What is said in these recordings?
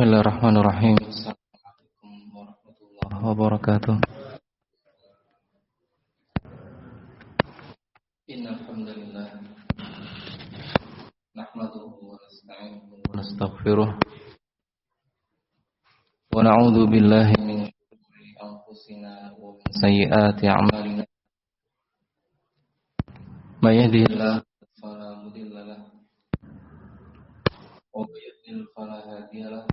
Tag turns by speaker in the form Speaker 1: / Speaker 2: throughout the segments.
Speaker 1: Bismillahirrahmanirrahim. Assalamualaikum warahmatullahi wabarakatuh. Innal hamdalillah nahmaduhu wa wa nastaghfiruh billahi min shururi a'malina. May yudlil fala hadiya lahu.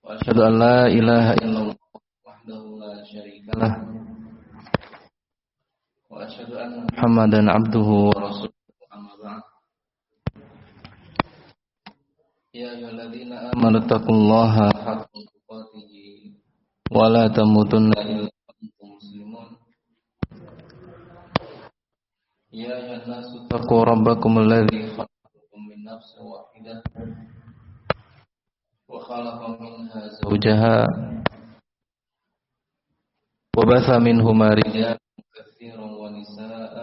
Speaker 1: Wa asyhadu an la ilaha illallah wahdahu la syarika lah. Wa asyhadu anna Muhammadan abduhu wa rasuluhu amma ba'd. Ya ayyuhalladzina amanu taqullaha haqqa tuqatih wa la tamutunna illa wa antum muslimun. يا أيها الناس اتقوا ربكم الذي خلقكم من نفس واحدة وخلق منها زوجها وبث منهما رجالا كثيرا ونساء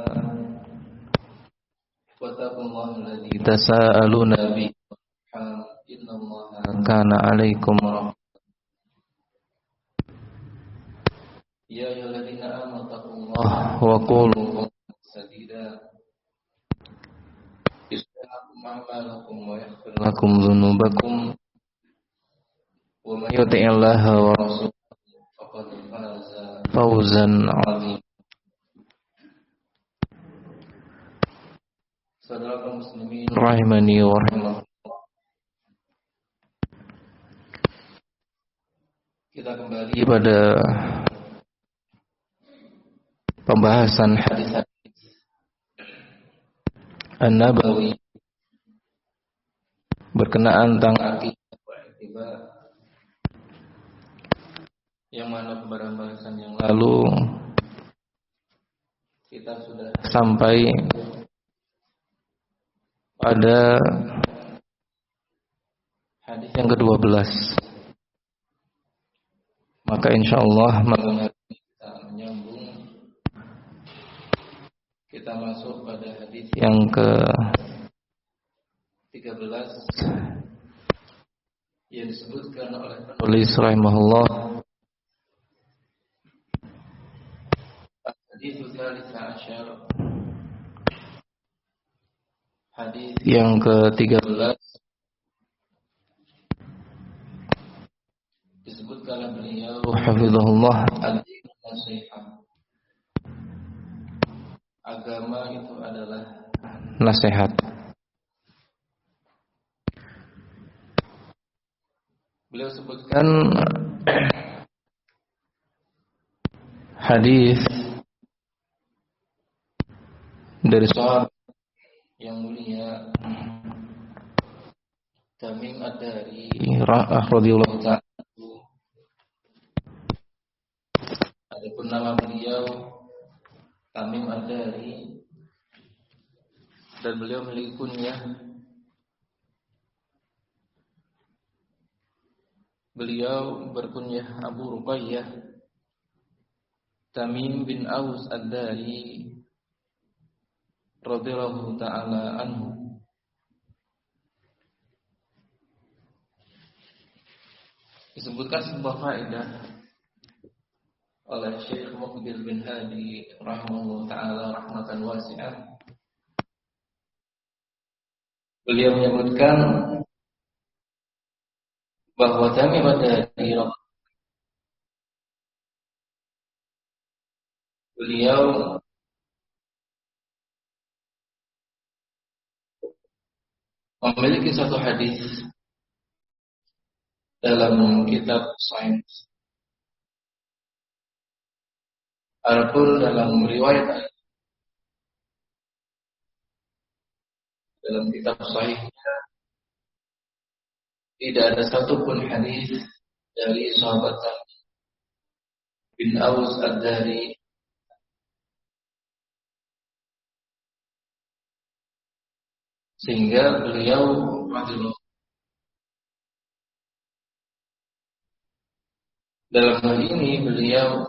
Speaker 1: واتقوا الله الذي تساءلون به والأرحام إن الله كان عليكم رقيبا يا أيها الذين آمنوا اتقوا الله وقولوا قولا سديدا يصلح لكم أعمالكم ويغفر لكم ذنوبكم ومن يطع الله ورسوله فقد فاز فوزا عظيما Saudara kaum muslimin rahimani wa rahimakumullah. Kita kembali pada pembahasan hadis-hadis An-Nabawi berkenaan tentang akidah yang mana pada pembahasan yang lalu kita sudah sampai pada hadis yang ke-12 maka insyaallah malam hari kita menyambung? Kita masuk pada hadis yang ke 13 yang disebutkan oleh penulis rahimahullah. Hadis yang ke-13 disebutkan beliau. Hafizahullah. Agama itu adalah nasihat. Beliau sebutkan hadis dari sahabat yang mulia Tamim ad-Dari radhiyallahu ta'ala. Adapun nama beliau Tamim Ad-Dari. Dan beliau memiliki kunyah Beliau berkunyah Abu Ruqayyah Tamim bin Aus Ad-Dari radhiyallahu taala anhu Disebutkan sebuah faedah oleh Syekh Muqbil bin Hadi rahimahullah taala rahmatan wasi'ah. Beliau menyebutkan bahwa kami pada di beliau memiliki satu hadis dalam kitab sains. Adapun dalam riwayat dalam kitab sahihnya tidak ada satupun hadis dari sahabat bin Aus ad-Dari. Sehingga beliau dalam hal ini beliau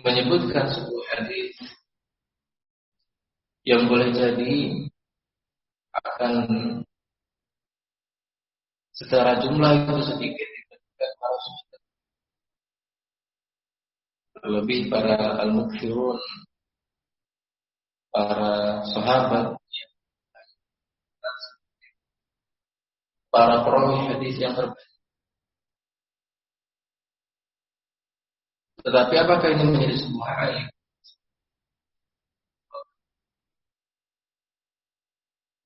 Speaker 1: menyebutkan sebuah hadis yang boleh jadi akan secara jumlah itu sedikit dibandingkan para sahabat. Lebih para al-mukfirun, para sahabat, para perawi hadis yang terbaik. Tetapi apakah ini menjadi sebuah aib?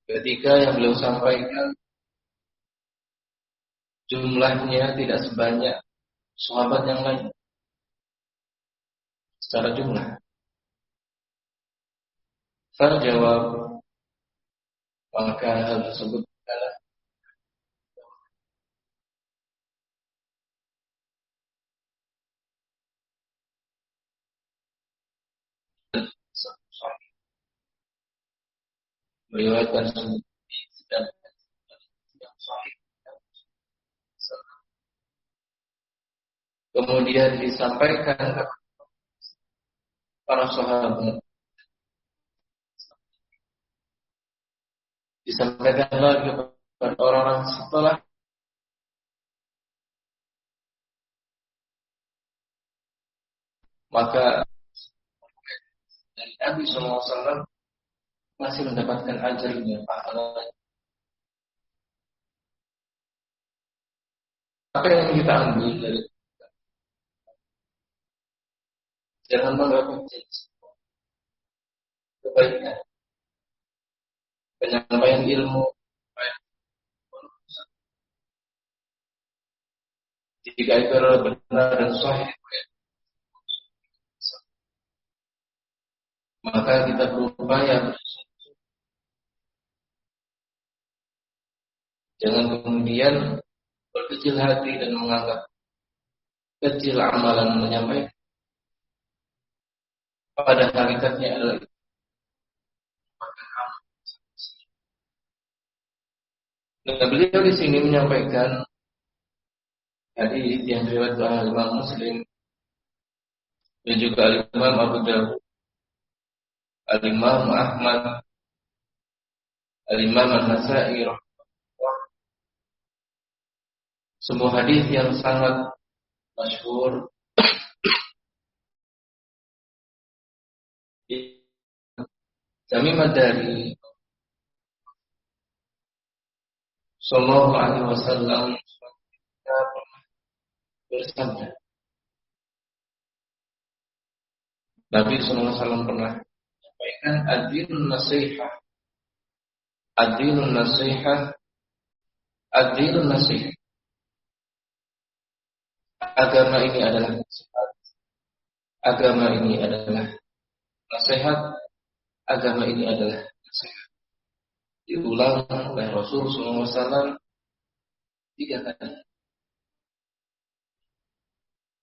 Speaker 1: Ketika yang beliau sampaikan jumlahnya tidak sebanyak sahabat yang lain secara jumlah. Saya jawab maka hal tersebut adalah meriwayatkan dan Kemudian disampaikan para sahabat. Disampaikan lagi kepada orang-orang setelah maka dari Nabi SAW masih mendapatkan ajarnya pahala. Apa yang kita ambil dari jangan menganggap kebaikan. Penyampaian ilmu. Jika itu adalah benar dan sahih maka kita berupaya Jangan kemudian berkecil hati dan menganggap kecil amalan menyampaikan. Pada hakikatnya adalah Nah, beliau di sini menyampaikan hadis yang diriwayatkan oleh Imam Muslim dan juga Imam Abu Dawud, Imam Ahmad, Imam An-Nasa'i sebuah hadis yang sangat masyhur Jami dari Sallallahu Alaihi Wasallam. Bersabda. Nabi Sallallahu Alaihi Wasallam pernah menyampaikan adinun nasihat adinun nasihat adinun nasihat agama ini adalah nasihat. Agama ini adalah nasihat. Agama ini adalah nasihat. Diulang oleh Rasulullah SAW tiga kali.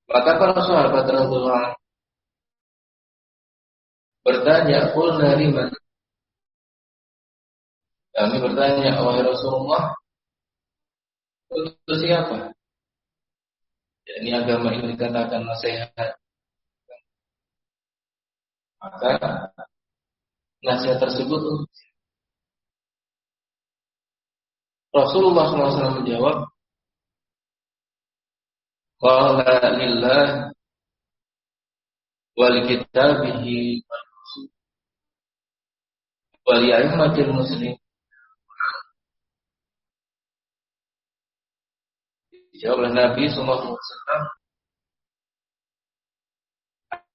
Speaker 1: Maka para sahabat Rasulullah bertanya, "Qulna liman?" Kami bertanya, "Wahai Rasulullah, untuk siapa?" ini agama ini dikatakan nasihat maka nasihat tersebut Rasulullah SAW menjawab Qala lillah wal kitabihi wal a'immatil muslim Dijawab oleh Nabi SAW.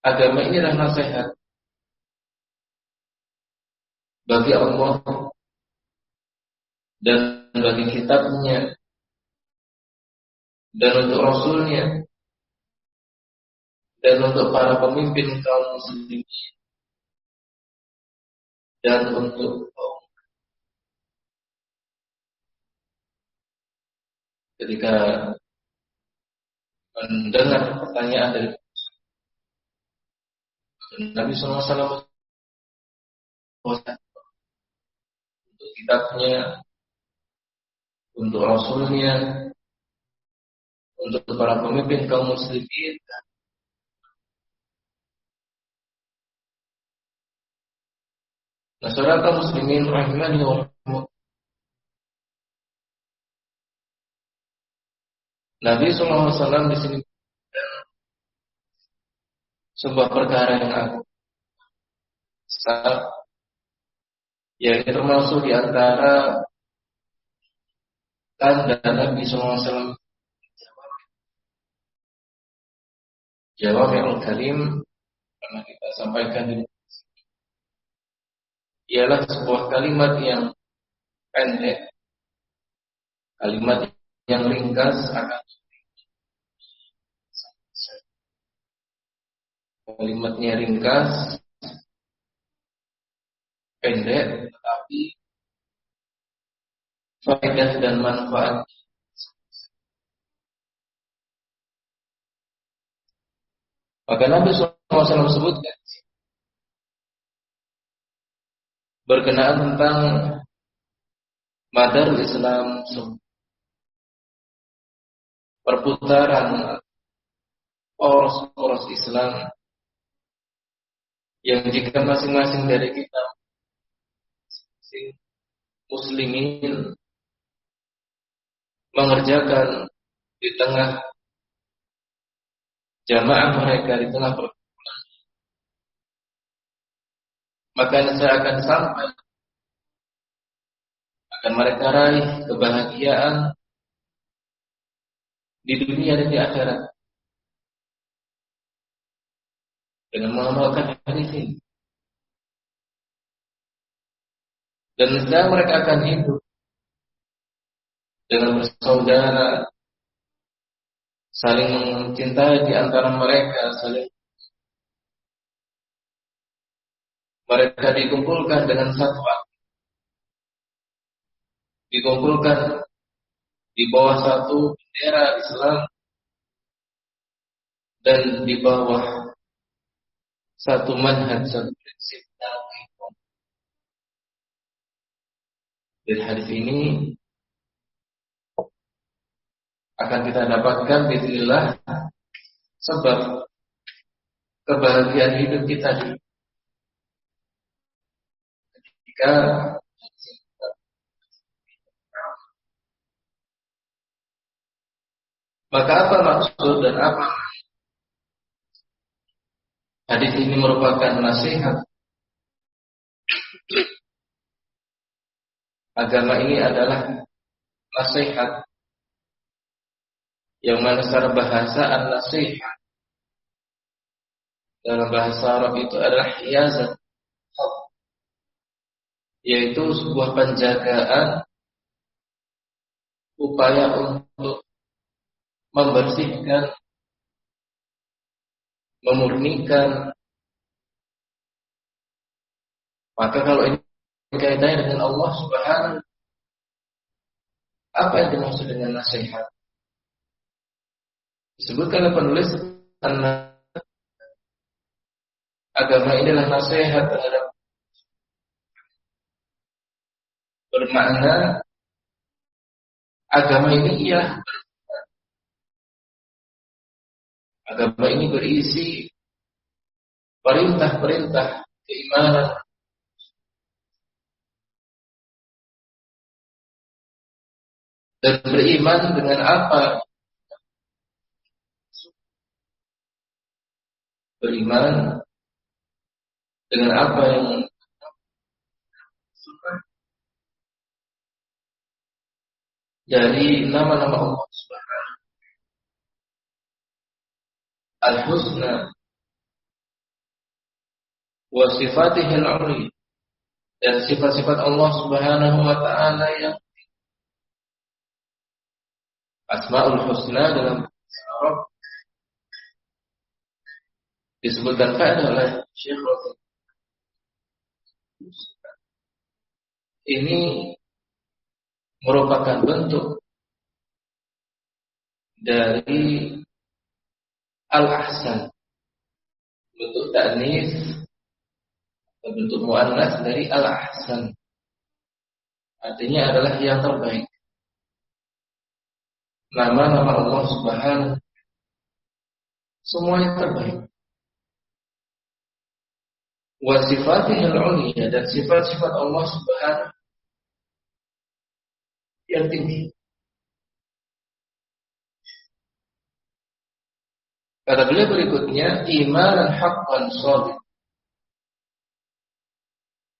Speaker 1: Agama ini adalah nasihat bagi Allah dan bagi kitabnya. Dan untuk Rasulnya. Dan untuk para pemimpin kaum muslimin. Dan untuk kaum ketika mendengar pertanyaan dari Nabi SAW kitabnya, untuk rasulnya, untuk para pemimpin kaum muslimin. Masyarakat nah, muslimin rahimani wa Nabi SAW di sini sebuah perkara yang aku saat Ya, ini termasuk di antara tanda Nabi SAW. Jawab yang kalim pernah kita sampaikan di ialah sebuah kalimat yang pendek, kalimat yang ringkas akan kalimatnya ringkas, pendek, tetapi faedah dan manfaat. Maka Nabi SAW sebutkan berkenaan tentang madar Islam perputaran poros-poros Islam yang jika masing-masing dari kita muslimin mengerjakan di tengah jamaah mereka di tengah perkumpulan maka saya akan sampai akan mereka raih kebahagiaan di dunia dan di akhirat dengan mengamalkan hadis ini. Dan sedang mereka akan hidup dengan bersaudara, saling mencintai di antara mereka, saling mereka dikumpulkan dengan satu dikumpulkan di bawah satu bendera Islam dan di bawah satu manhaj, satu prinsip. dalam Dari hadis ini akan kita dapatkan bismillah sebab kebahagiaan hidup kita. Ketika maka apa maksud dan apa? Hadis ini merupakan nasihat agama ini adalah nasihat. Yang mana secara bahasa an-nasihat. Dalam bahasa Arab itu adalah hiazat. Yaitu sebuah penjagaan upaya untuk membersihkan memurnikan. Maka kalau ini kaitannya dengan Allah Subhanahu apa yang dimaksud dengan nasihat? Disebutkan oleh penulis agama ini adalah nasihat terhadap bermakna agama ini ialah agama ini berisi perintah-perintah keimanan dan beriman dengan apa? Beriman dengan apa yang dari nama-nama Allah Subhanahu Al-Husna. Wa sifatihi al dan sifat-sifat Allah Subhanahu wa taala yang Asmaul Husna dalam Arab disebutkan faedah oleh Syekh ini merupakan bentuk dari al-ahsan. Bentuk ta'nis bentuk muannas dari al-ahsan. Artinya adalah yang terbaik nama-nama Allah Subhanahu semuanya terbaik wa sifatihil ulia dan sifat-sifat Allah Subhanahu yang tinggi. Kata beliau berikutnya, iman dan haqqan shadiq.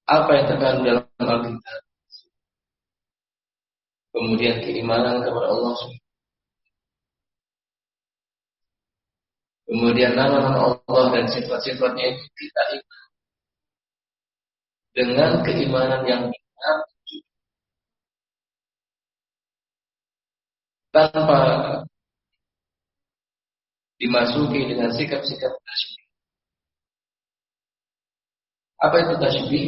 Speaker 1: Apa yang terkandung dalam Alkitab? Kemudian keimanan kepada Allah Kemudian nama-nama Allah dan sifat-sifatnya itu kita iman dengan keimanan yang benar tanpa dimasuki dengan sikap-sikap tasbih. Apa itu tasbih?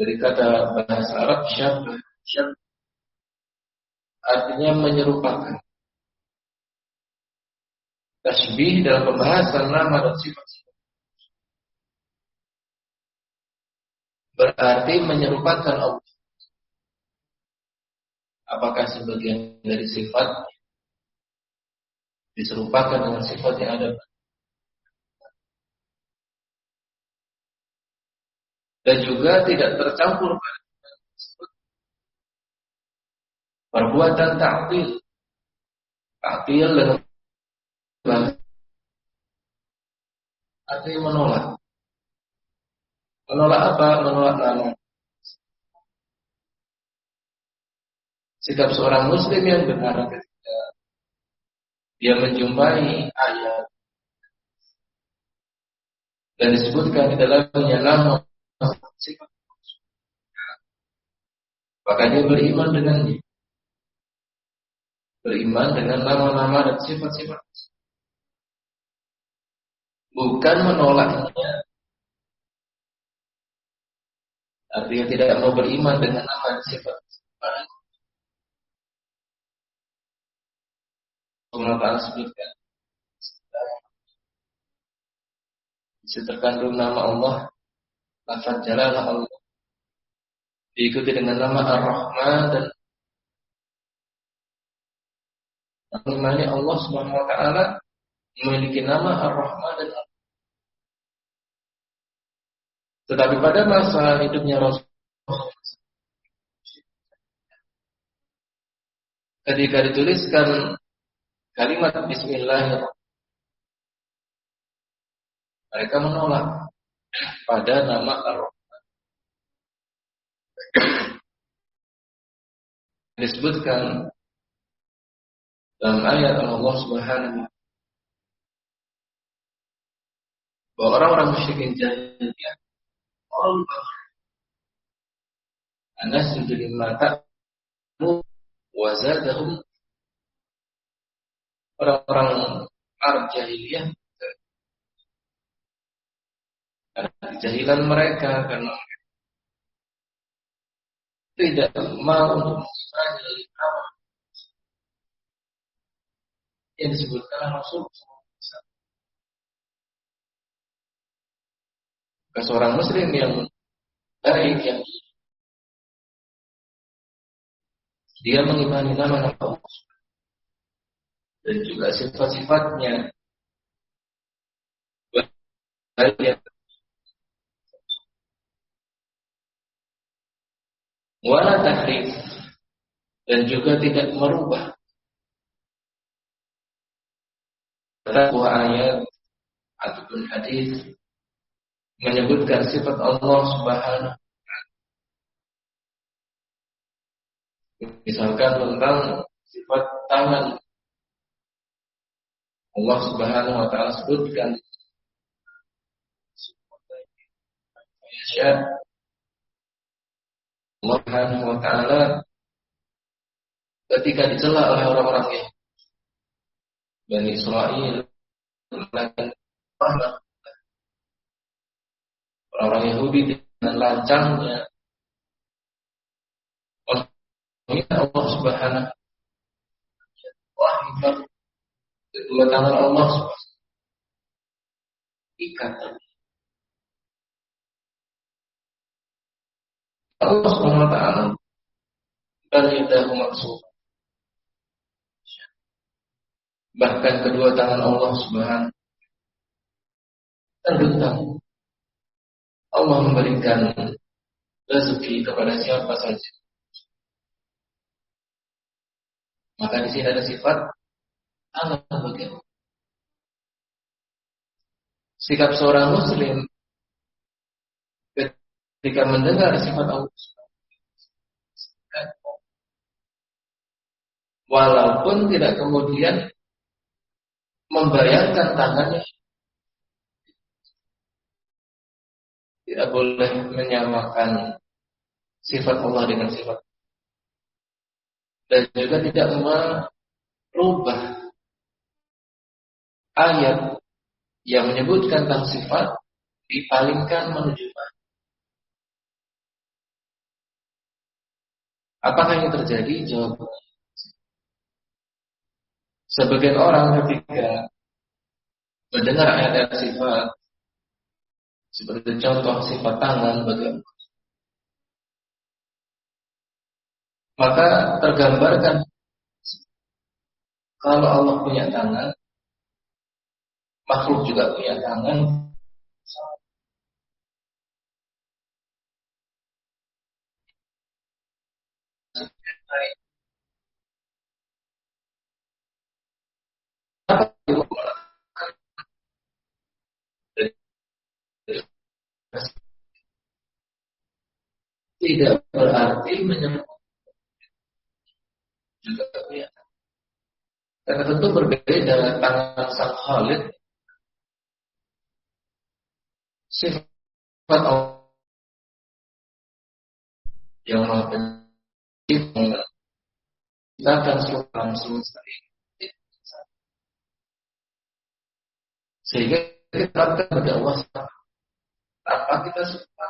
Speaker 1: Dari kata bahasa Arab syabah, syabah artinya menyerupakan. Tasbih dalam pembahasan nama dan sifat-sifat berarti menyerupakan Allah. Apakah sebagian dari sifat diserupakan dengan sifat yang ada? Dan juga tidak tercampur pada perbuatan ta'til. Ta'til dengan artinya menolak. Menolak apa? menolak nama. Sikap seorang muslim yang benar ketika dia menjumpai ayat dan disebutkan di dalamnya nama maka dia beriman dengannya. Beriman dengan nama-nama dan sifat-sifat bukan menolaknya artinya tidak mau beriman dengan nama dan sifat Allah Ta'ala sebutkan bisa terkandung nama Allah lafaz jalalah Allah. Diikuti dengan nama Ar-Rahman dan mengimani Allah Subhanahu wa taala memiliki nama Ar-Rahman dan Ar Tetapi pada masa hidupnya Rasul ketika dituliskan kalimat bismillah mereka menolak pada nama Ar-Rahman. Disebutkan dalam ayat Allah Subhanahu bahwa orang-orang musyrikin jahiliyah Allah Anas menjadi mata wazadahum orang-orang Arab jahiliyah karena kejahilan mereka karena tidak mau untuk mengimani apa yang disebutkan Rasul ke seorang muslim yang baik yang dia mengimani nama-nama Allah. Dan juga sifat-sifatnya. Baik wala tahrif dan juga tidak merubah. Sebuah ayat ataupun hadis menyebutkan sifat Allah Subhanahu misalkan tentang sifat tangan. Allah Subhanahu wa taala sebutkan. Allah Subhanahu wa taala ketika dicela oleh orang-orang Bani Israel orang-orang Yahudi dengan lancangnya Allah Subhanahu wa taala. Kedua tangan Allah ikat Allah Subhanahu wa taala. Dan yadahu maksud bahkan kedua tangan Allah Subhanahu terbentang Allah memberikan rezeki kepada siapa saja. Maka di sini ada sifat bagi sikap seorang muslim ketika mendengar sifat Allah walaupun tidak kemudian membayangkan tangannya tidak boleh menyamakan sifat Allah dengan sifat dan juga tidak merubah ayat yang menyebutkan tentang sifat dipalingkan menuju Apakah ini terjadi? Jawabannya Sebagian orang ketika mendengar ayat-ayat sifat seperti contoh sifat tangan bagi maka tergambarkan kalau Allah punya tangan makhluk juga punya tangan tidak berarti kelihatan. Karena tentu berbeda tangan sang Khalid. Sifat yang maha kita akan langsung sehingga kita akan Allah tanpa kita suka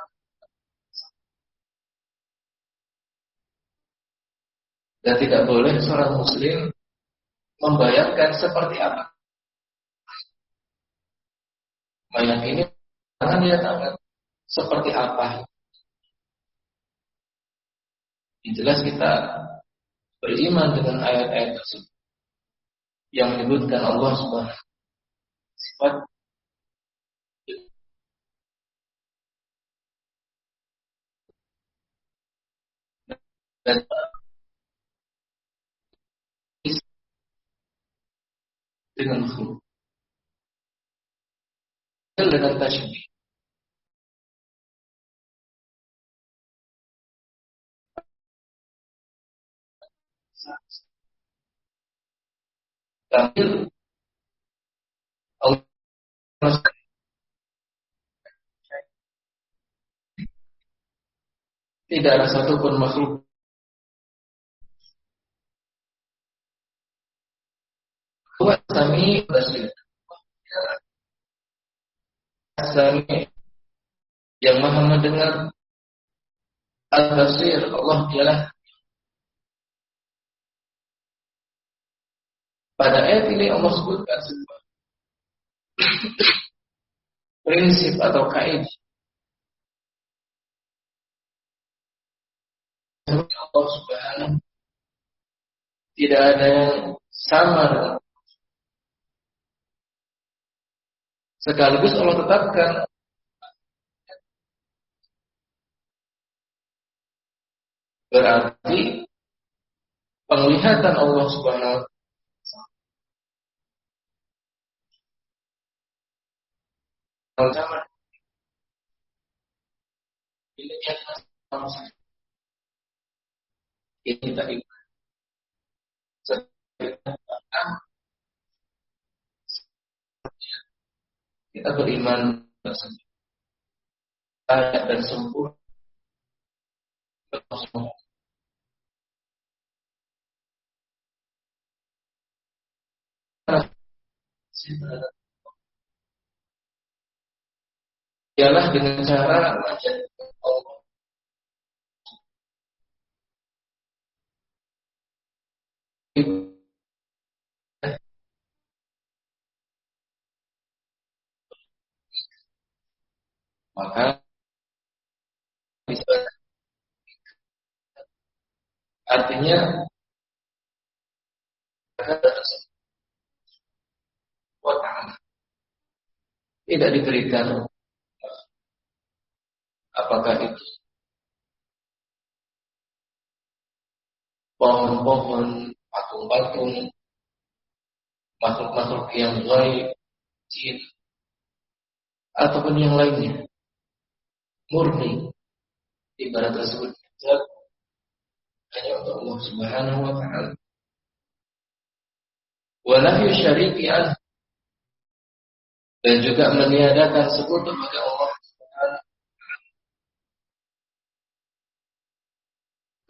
Speaker 1: Dan tidak boleh seorang muslim membayangkan seperti apa. Meyakini tangan ya tangan seperti apa. Yang jelas kita beriman dengan ayat-ayat tersebut yang menyebutkan Allah Subhanahu sifat dan dengan makhluk. Dengan tidak ada satupun makhluk Huwa sami basir. Sami. Yang maha mendengar Al-Basir Allah dialah. Pada ayat ini Allah sebutkan sebuah prinsip atau kaidah Allah Subhanahu tidak ada yang sama Sekaligus Allah tetapkan. Berarti penglihatan Allah Subhanahu ini ini tadi kita beriman layak dan sempurna. Ialah dengan cara menjadikan Allah maka artinya tidak diberikan apakah itu pohon-pohon, patung-patung, makhluk-makhluk yang gaib, jin, ataupun yang lainnya murni ibadah tersebut hanya untuk Allah Subhanahu wa taala. Wa nafyu syariki dan juga meniadakan sekutu bagi Allah Subhanahu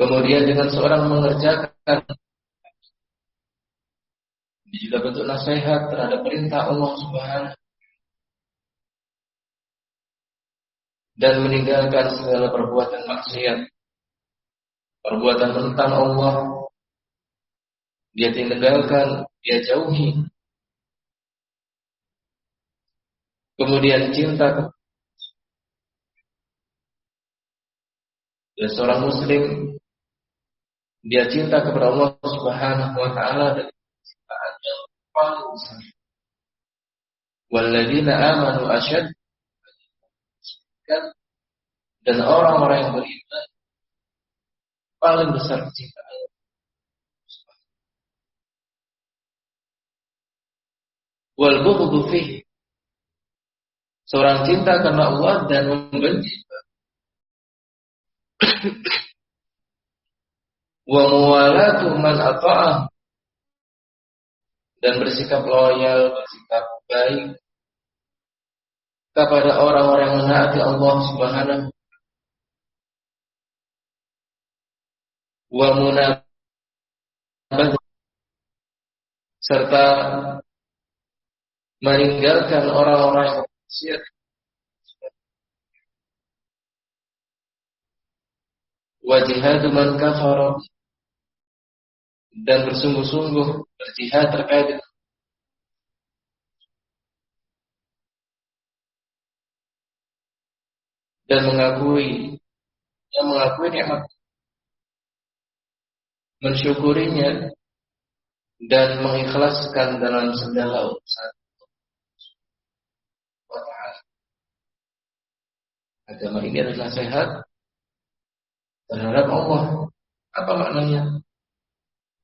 Speaker 1: Kemudian dengan seorang mengerjakan ini juga bentuk nasihat terhadap perintah Allah Subhanahu dan meninggalkan segala perbuatan maksiat, perbuatan tentang Allah, dia tinggalkan, dia jauhi. Kemudian cinta dan seorang muslim dia cinta kepada Allah Subhanahu wa taala dan cintaan yang paling besar. Amanu asyad dan orang-orang yang beriman paling besar kecintaan. Wal bughdu fihi Seorang cinta karena Allah dan membenci. Wa muwalatu man dan bersikap loyal, bersikap baik kepada orang-orang yang menaati Allah Subhanahu wa munabah serta meninggalkan orang-orang yang maksiat wa jihadu man kafara. Dan bersungguh-sungguh berjihad terkait dengan dan mengakui yang mengakui nikmat mensyukurinya dan mengikhlaskan dalam segala urusan Agama ini adalah sehat terhadap Allah. Apa maknanya?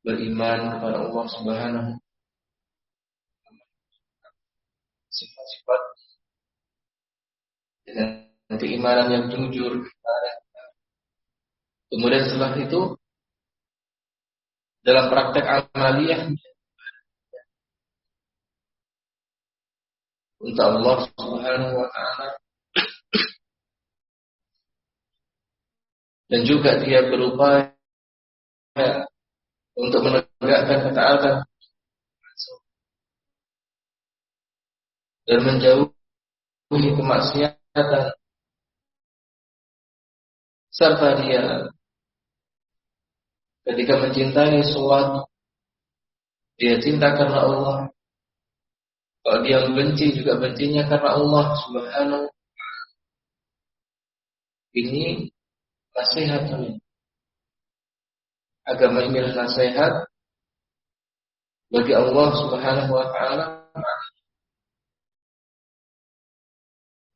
Speaker 1: beriman kepada Allah Subhanahu sifat-sifat dengan keimanan yang jujur. Kemudian setelah itu dalam praktek amaliyah untuk Allah Subhanahu wa taala dan juga dia berupaya untuk menegakkan ketaatan dan menjauhi kemaksiatan serta dia ketika mencintai sesuatu dia cinta karena Allah. Kalau dia benci juga bencinya karena Allah subhanahu ini nasihat agama ini adalah nasihat bagi Allah Subhanahu wa taala.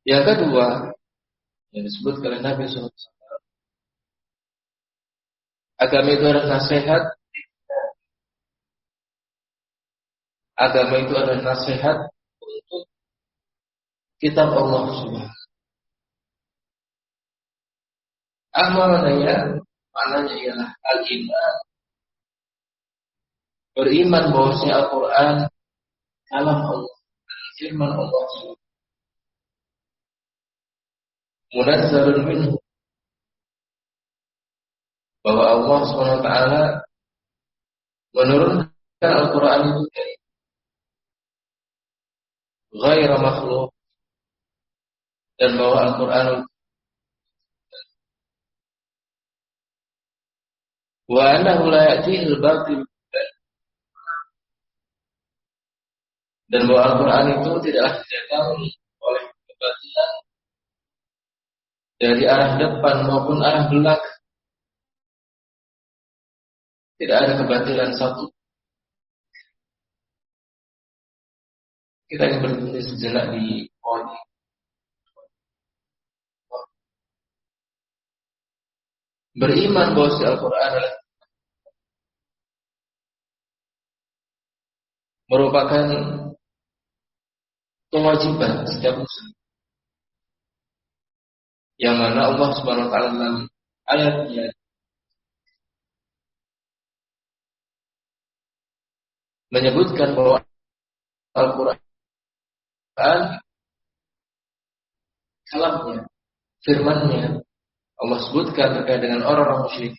Speaker 1: Yang kedua yang disebut oleh Nabi SAW Agama itu adalah nasihat. Agama itu adalah nasihat untuk kitab Allah Subhanahu Amalannya Maknanya ialah al-iman. Beriman bahwasanya Al-Quran kalam Allah, firman Allah munazzalun minhu Allah SWT menurunkan Al-Quran itu dari makhluk dan bahwa Al-Quran wa annahu la ya'tihi al-batil dan bahwa Al-Quran itu tidaklah didatangi oleh kebatilan dari arah depan maupun arah belakang. Tidak ada kebatilan satu. Kita ingin berhenti sejenak di poin Beriman bahwa Al-Quran adalah merupakan kewajiban setiap muslim yang mana Allah Subhanahu wa taala dalam ayatnya menyebutkan bahwa Al-Qur'an kalamnya, firmannya Allah sebutkan terkait dengan orang-orang musyrik.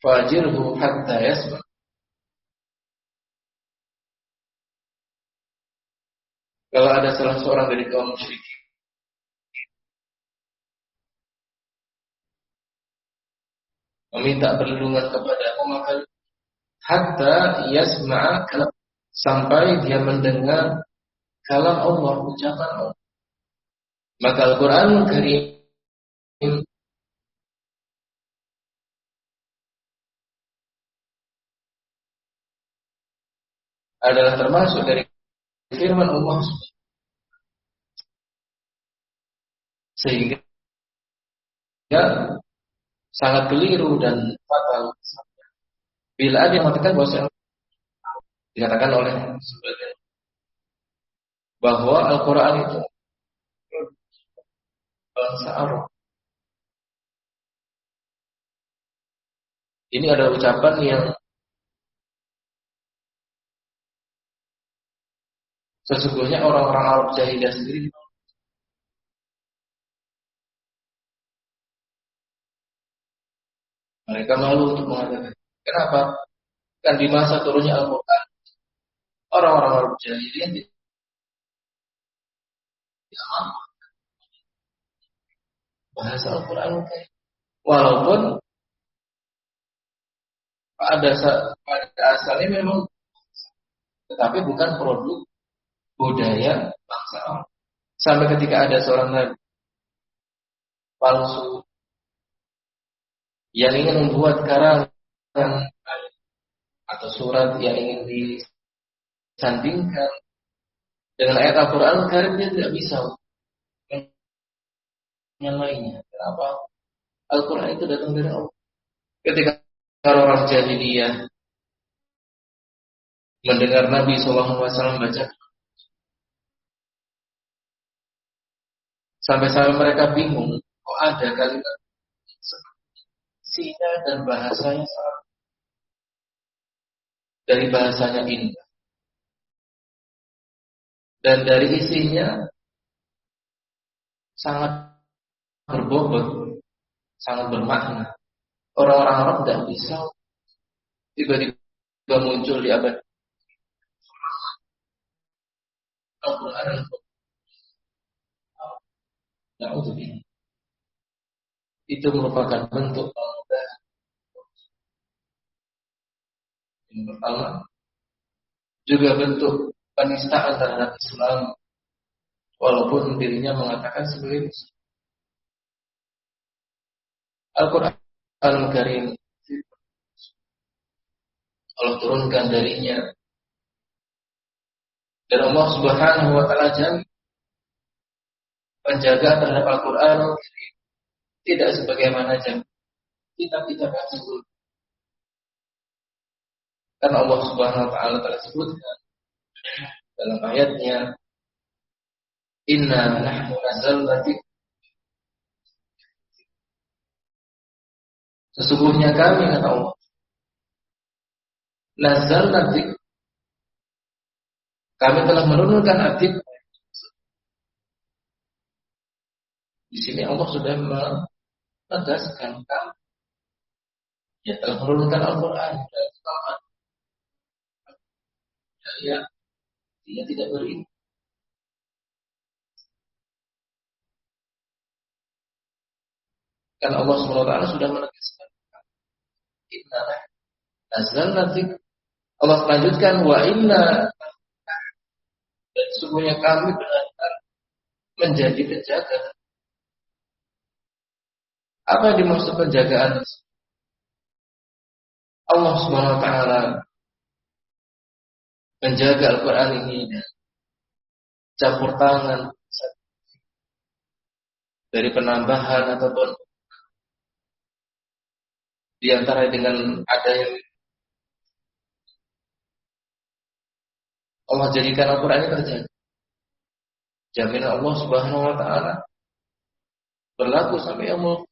Speaker 1: Fajirhu hatta yasma. Kalau ada salah seorang dari kaum musyrik meminta perlindungan kepada maka hatta yasma'a kalam sampai dia mendengar kalam Allah ucapan Allah. Maka Al-Quran Karim adalah termasuk dari firman Allah. Sehingga sangat keliru dan fatal bila ada yang mengatakan bahwa dikatakan oleh sebagian bahwa Al-Quran itu bangsa Arab. Ini ada ucapan yang sesungguhnya orang-orang Arab jahiliyah sendiri mereka malu untuk mengatakan. Kenapa? Kan di masa turunnya Al-Quran, orang-orang Arab jahiliyah tidak mampu bahasa Al-Quran Walaupun pada, pada asalnya memang tetapi bukan produk budaya bangsa. Sampai ketika ada seorang nabi palsu yang ingin membuat karangan atau surat yang ingin disandingkan dengan ayat Al-Quran, karena dia tidak bisa yang lainnya. Kenapa? Al-Quran itu datang dari Allah. Ketika orang jahiliyah mendengar Nabi SAW baca sampai-sampai mereka bingung kok ada kalimat isinya dan bahasanya sama dari bahasanya indah dan dari isinya sangat berbobot, sangat bermakna. Orang-orang Arab tidak bisa tiba-tiba muncul di abad Al-Quran itu merupakan bentuk kemudahan. Yang pertama, juga bentuk penistaan terhadap Islam, walaupun dirinya mengatakan sebagai Muslim. Al-Quran Al-Karim Allah turunkan darinya dan Allah Subhanahu wa taala jamin penjagaan terhadap Al-Quran tidak sebagaimana jam kitab-kitab yang sebelum karena Allah Subhanahu wa taala telah sebutkan dalam ayatnya Inna nahnu nazzalna Sesungguhnya kami kata Allah. Nazal nanti kami telah menurunkan adik. Di sini Allah sudah menegaskan kami. Ya telah menurunkan Al-Quran dan Ya, dia tidak beriman. Kan Allah SWT sudah menegaskan Inna nazalna dzikr. Allah melanjutkan wa inna dan sungguhnya kami benar-benar menjadi penjaga. Apa yang dimaksud penjagaan? Allah Subhanahu wa taala menjaga Al-Qur'an ini dan campur tangan dari penambahan ataupun di antara dengan ada yang Allah jadikan Al-Quran ini terjadi. jaminan Allah Subhanahu wa taala berlaku sampai umur.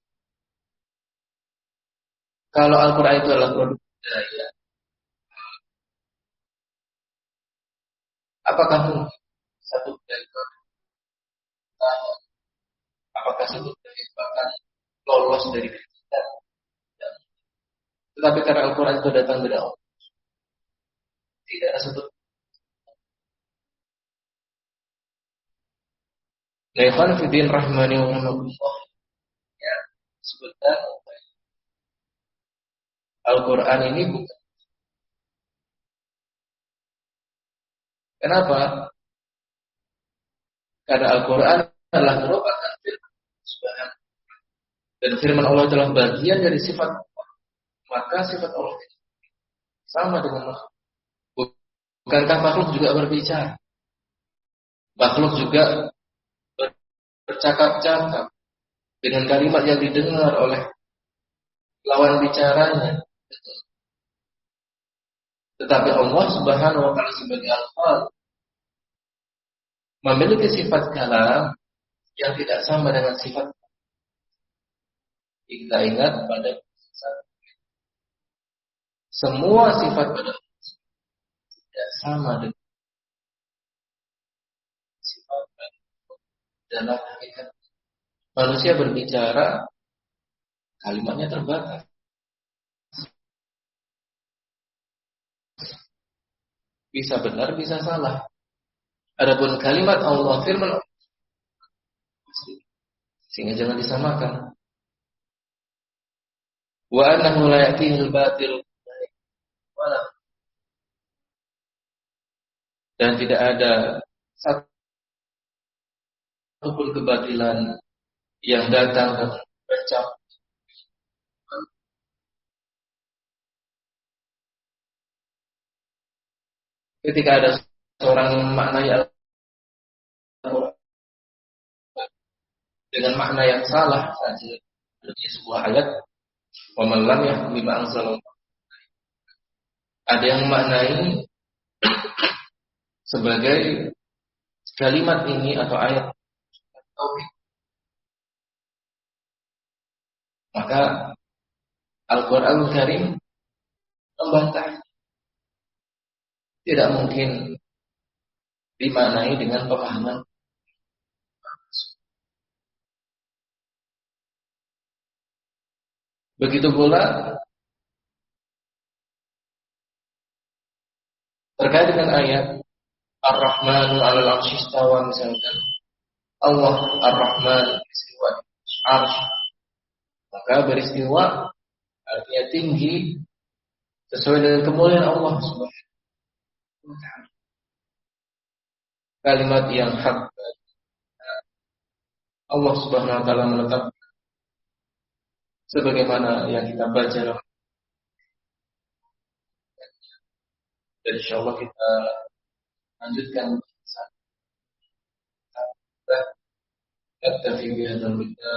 Speaker 1: Kalau Al-Qur'an itu adalah produk budaya, apakah mungkin satu dari apakah satu dari bahkan lolos dari kita? Tetapi karena Al-Quran itu datang dari Allah, tidak ada satu. Naifan Fidin Rahmani wa Ya, sebentar. Al-Quran ini bukan Kenapa? Karena Al-Quran adalah merupakan firman dan firman Allah adalah bagian dari sifat Allah. Maka sifat Allah sama dengan makhluk. Bukankah makhluk juga berbicara? Makhluk juga bercakap-cakap dengan kalimat yang didengar oleh lawan bicaranya. Tetapi Allah Subhanahu wa taala sebagai al memiliki sifat kalam yang tidak sama dengan sifat kita ingat pada semua sifat pada tidak sama dengan sifat dalam hakikat manusia berbicara kalimatnya terbatas Bisa benar, bisa salah. Adapun kalimat Allah firman sehingga jangan disamakan. Wa annahu la ya'tihi al-batil dan tidak ada satu pun kebatilan yang datang dan bercap ketika ada seorang yang maknai dengan makna yang salah saja. Dari sebuah ayat wa man lam yahkum bima ada yang maknai sebagai kalimat ini atau ayat. Maka Al-Quran Karim membantah tidak mungkin dimaknai dengan pemahaman. Begitu pula terkait dengan ayat Ar-Rahmanu 'alal 'arsy istawa misalkan. Allah Ar-Rahman istiwa arsy maka beristiwa artinya tinggi sesuai dengan kemuliaan Allah Subhanahu Nah. Kalimat yang hak Allah Subhanahu wa taala menetapkan sebagaimana yang kita baca dalam dan insya kita lanjutkan kita